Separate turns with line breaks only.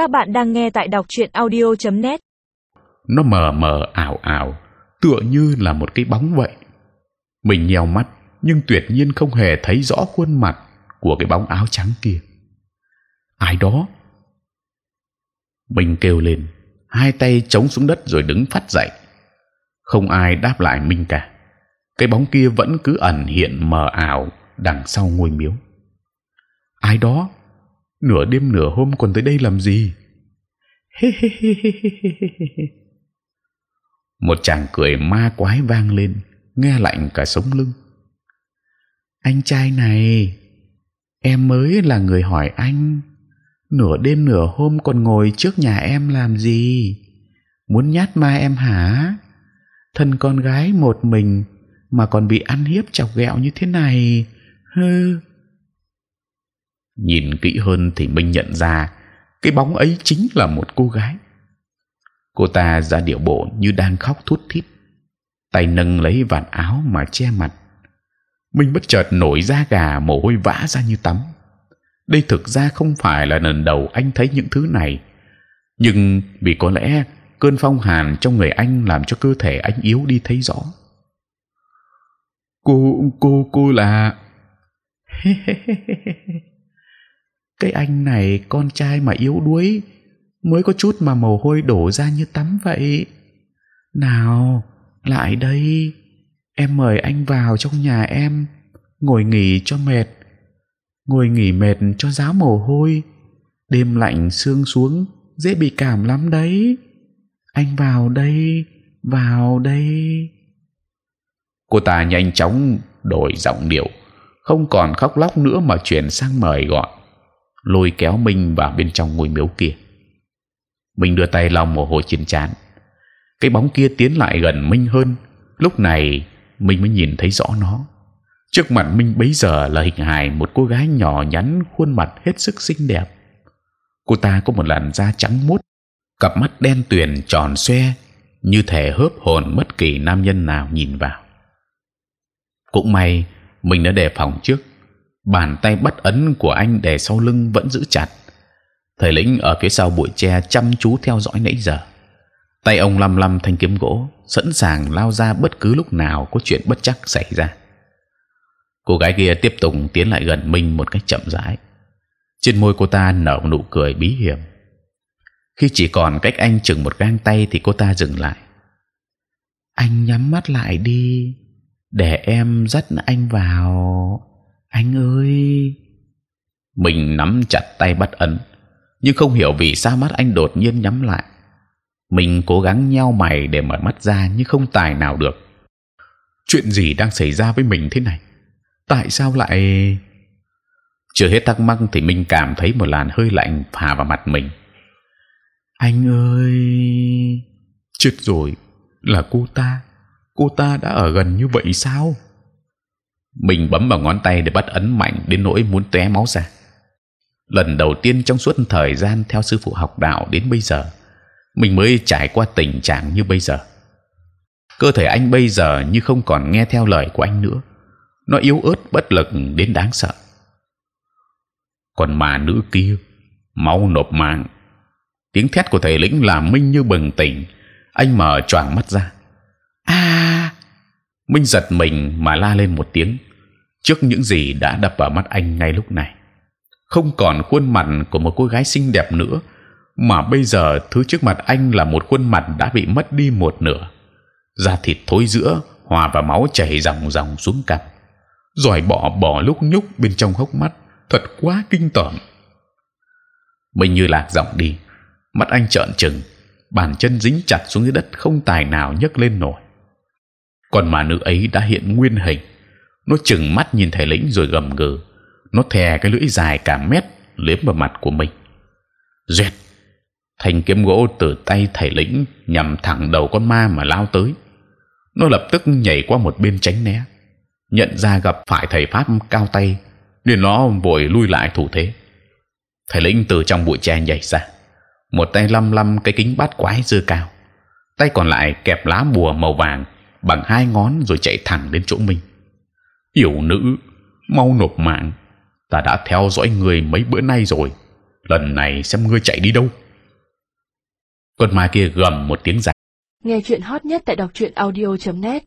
Các bạn đang nghe tại đọc truyện audio.net.
Nó mờ mờ ảo ảo, tựa như là một cái bóng vậy. Mình nheo mắt, nhưng tuyệt nhiên không hề thấy rõ khuôn mặt của cái bóng áo trắng kia. Ai đó? Mình kêu lên, hai tay chống xuống đất rồi đứng phát dậy. Không ai đáp lại mình cả. Cái bóng kia vẫn cứ ẩn hiện mờ ảo đằng sau ngôi miếu. Ai đó? Nửa đêm nửa hôm còn tới đây làm gì? Một chàng cười ma quái vang lên, nghe lạnh cả sống lưng. Anh trai này, em mới là người hỏi anh. Nửa đêm nửa hôm còn ngồi trước nhà em làm gì? Muốn nhát ma em hả? Thân con gái một mình mà còn bị ăn hiếp chọc ghẹo như thế này, hư nhìn kỹ hơn thì minh nhận ra cái bóng ấy chính là một cô gái. Cô ta ra điệu bộ như đang khóc thút thít, tay nâng lấy vạt áo mà che mặt. Minh bất chợt nổi da gà mồ hôi vã ra như tắm. Đây thực ra không phải là lần đầu anh thấy những thứ này. Nhưng vì có lẽ cơn phong hàn trong người anh làm cho cơ thể anh yếu đi thấy rõ. Cô cô cô là cái anh này con trai mà yếu đuối, mới có chút mà mồ hôi đổ ra như tắm vậy. Nào, lại đây. Em mời anh vào trong nhà em, ngồi nghỉ cho mệt. Ngồi nghỉ mệt cho ráo mồ hôi. Đêm lạnh sương xuống, dễ bị cảm lắm đấy. Anh vào đây vào đây. Cô ta nhanh chóng đổi giọng điệu, không còn khóc lóc nữa mà chuyển sang mời gọi lôi kéo minh vào bên trong ngôi miếu kia. Minh đưa tay lau mồ hôi trên trán. Cái bóng kia tiến lại gần minh hơn. Lúc này, minh mới nhìn thấy rõ nó. Trước mặt minh bấy giờ là hình hài một cô gái nhỏ nhắn, khuôn mặt hết sức xinh đẹp. Cô ta có một làn da trắng muốt, cặp mắt đen tuyền tròn xoe, như thể hớp hồn bất kỳ nam nhân nào nhìn vào. Cũng may mình đã đề phòng trước bàn tay bắt ấn của anh đè sau lưng vẫn giữ chặt. Thầy lĩnh ở phía sau bụi tre chăm chú theo dõi nãy giờ. Tay ông lăm lăm thanh kiếm gỗ, sẵn sàng lao ra bất cứ lúc nào có chuyện bất chắc xảy ra. Cô gái kia tiếp tục tiến lại gần mình một cách chậm rãi. Trên môi cô ta nở nụ cười bí hiểm. Khi chỉ còn cách anh chừng một gang tay thì cô ta dừng lại. Anh nhắm mắt lại đi, để em dắt anh vào anh ơi! Mình nắm chặt tay bắt ấn nhưng không hiểu vì sao mắt anh đột nhiên nhắm lại. Mình cố gắng nheo mày để mở mắt ra nhưng không tài nào được. Chuyện gì đang xảy ra với mình thế này? Tại sao lại chưa hết thắc mắc thì mình cảm thấy một làn hơi lạnh phả vào mặt mình. Anh ơi! Chết rồi. Là cô ta. Cô ta đã ở gần như vậy sao mình bấm vào ngón tay để bắt ấn mạnh đến nỗi muốn té máu ra. Lần đầu tiên trong suốt thời gian theo sư phụ học đạo đến bây giờ, mình mới trải qua tình trạng như bây giờ. Cơ thể anh bây giờ như không còn nghe theo lời của anh nữa. Nó yếu ớt, bất lực đến đáng sợ. Còn mà nữ kia mau nộp mạng. Tiếng thét của thầy lĩnh làm minh như bừng tỉnh. Anh mở choàng mắt ra. A minh giật mình mà la lên một tiếng. Trước những gì đã đập vào mắt anh ngay lúc này, không còn khuôn mặt của một cô gái xinh đẹp nữa, mà bây giờ thứ trước mặt anh là một khuôn mặt đã bị mất đi một nửa. Da thịt thối giữa, hòa vào máu chảy ròng ròng xuống cằm. Rồi bỏ bỏ lúc nhúc bên trong hốc mắt thật quá kinh tởm. Mình như lạc giọng đi, mắt anh trợn trừng, bàn chân dính chặt xuống dưới đất không tài nào nhấc lên nổi còn mà nữ ấy đã hiện nguyên hình. Nó chừng mắt nhìn thầy lĩnh rồi gầm gừ. Nó thè cái lưỡi dài cả mét, liếm vào mặt của mình. Duyệt! Thanh kiếm gỗ từ tay thầy lĩnh nhằm thẳng đầu con ma mà lao tới. Nó lập tức nhảy qua một bên tránh né. Nhận ra gặp phải thầy pháp cao tay, nên nó vội lui lại thủ thế. Thầy lĩnh từ trong bụi tre nhảy ra. Một tay lăm lăm cái kính bát quái dơ cao. Tay còn lại kẹp lá bùa màu vàng bằng hai ngón rồi chạy thẳng đến chỗ mình. Yểu nữ, mau nộp mạng. Ta đã theo dõi người mấy bữa nay rồi. Lần này xem ngươi chạy đi đâu. Con ma kia gầm một tiếng dài.
Nghe chuyện hot nhất tại đọc truyện audio.net